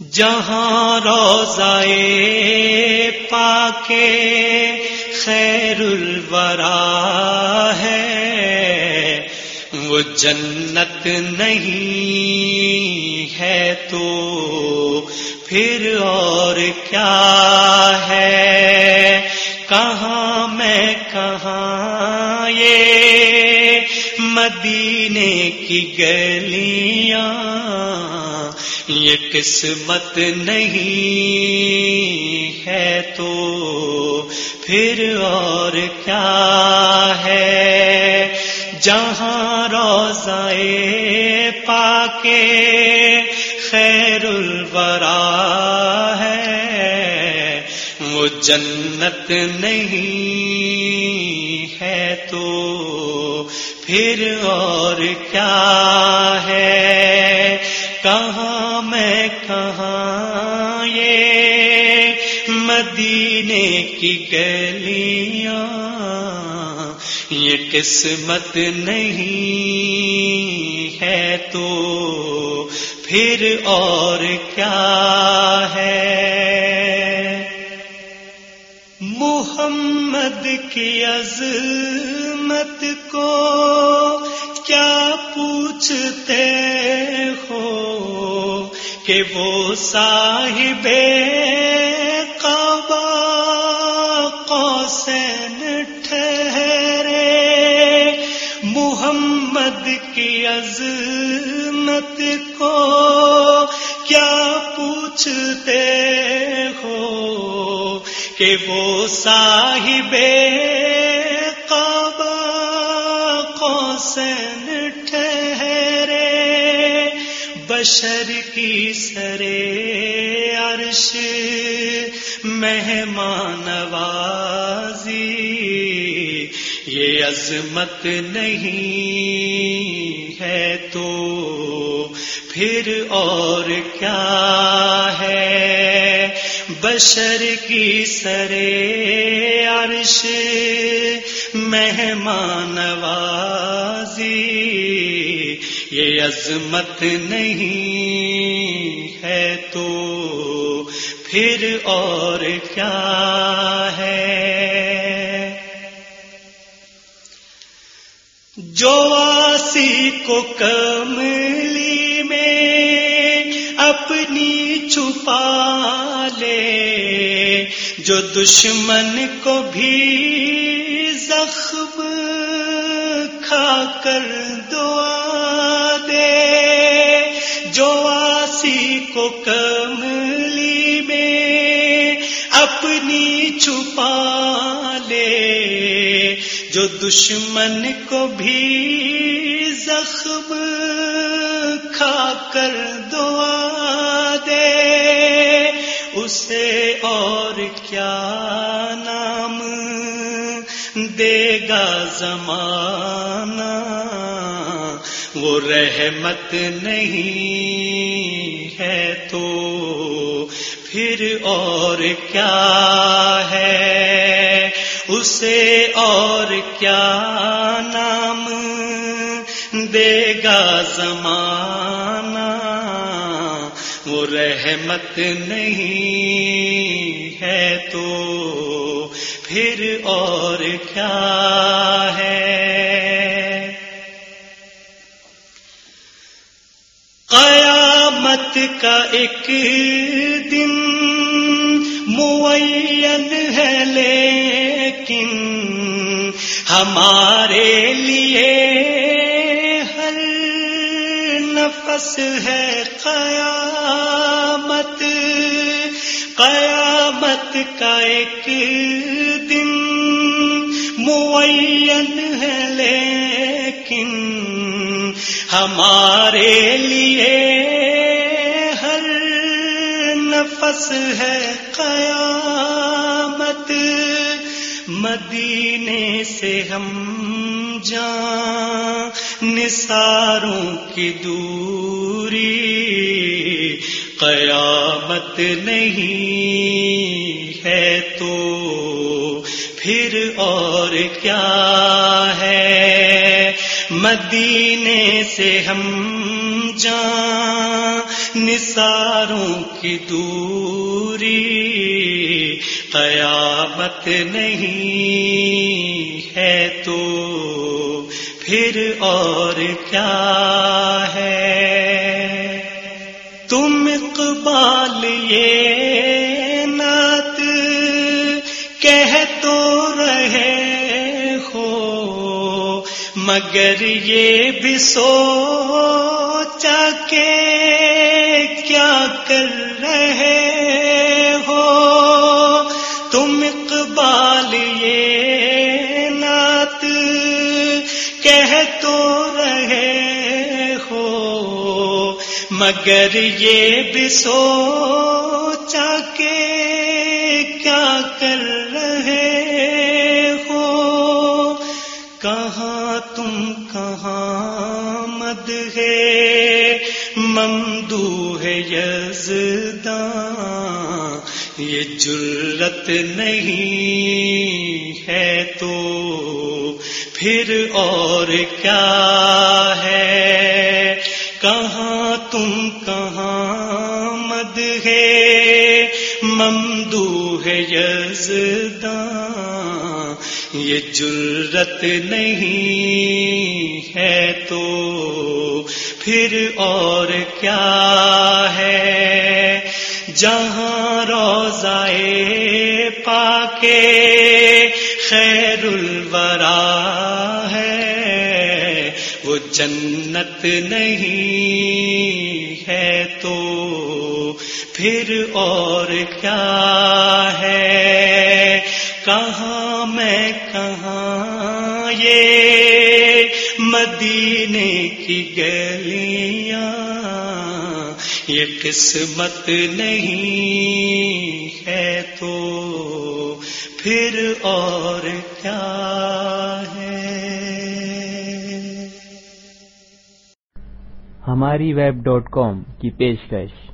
جہاں روزائے پاکے خیر الورا ہے، وہ جنت نہیں ہے تو پھر اور کیا ہے؟ کہاں میں کہاں یہ مدینے کی گلیاں یہ قسمت نہیں ہے تو پھر اور کیا ہے؟ جہاں روزائے پاکے خیر الورا ہے، وہ جنت نہیں ہے تو پھر اور کیا ہے؟ کہاں کی گلیاں، یہ قسمت نہیں ہے تو پھر اور کیا ہے؟ محمد کی عظمت کو کیا پوچھتے ہو کہ وہ صاحب محمد کی عظمت کو کیا پوچھتے ہو کہ وہ صاحب کعبہ قوسین بشر کی سرے عرش مہمان وازی یہ عظمت نہیں ہے تو پھر اور کیا ہے؟ بشر کی سرے عرش مہمان وازی یہ عظمت نہیں ہے تو پھر اور کیا ہے؟ جو آسی کو کملی میں اپنی چھپا لے، جو دشمن کو بھی زخم کھا کر دعا دے، جو آسی کو کملی دشمن کو بھی زخم کھا کر دعا دے۔ اسے اور کیا نام دے گا زمانہ؟ وہ رحمت نہیں ہے تو پھر اور کیا ہے؟ اسے اور کیا نام دے گا زمانہ؟ وہ رحمت نہیں ہے تو پھر اور کیا ہے؟ قیامت کا ایک دن معین ہے لیکن ہمارے لیے ہر نفس ہے قیامت۔ قیامت کا ایک دن معین ہے، لیکن ہمارے لیے ہر نفس ہے قیامت۔ مدینے سے ہم جان نثاروں کی دوری قیامت نہیں ہے تو پھر اور کیا ہے؟ مدینے سے ہم جان نثاروں کی دوری قیامت نہیں ہے تو پھر اور کیا ہے؟ تم اقبال یہ نعت کہہ تو رہے ہو، مگر یہ بھی سوچا کہ کر رہے ہو تم اقبال یہ نعت کہہ تو رہے ہو مگر یہ بھی سوچا کہ کیا کر رہے ہو کہاں تم کہاں مد ہے ممدو ہے یزداں یہ جرت نہیں ہے تو پھر اور کیا ہے؟ کہاں تم کہاں مد ہے؟ ممدو ہے یزداں یہ جرت نہیں ہے تو پھر اور کیا ہے؟ جہاں روزائے پاکے خیر الورا ہے، وہ جنت نہیں ہے تو پھر اور کیا ہے؟ کہاں میں کہاں یہ مدینے کی گلیاں، یہ قسمت نہیں ہے تو پھر اور کیا ہے؟ ہماری ویب ڈاٹ کام کی پیشکش۔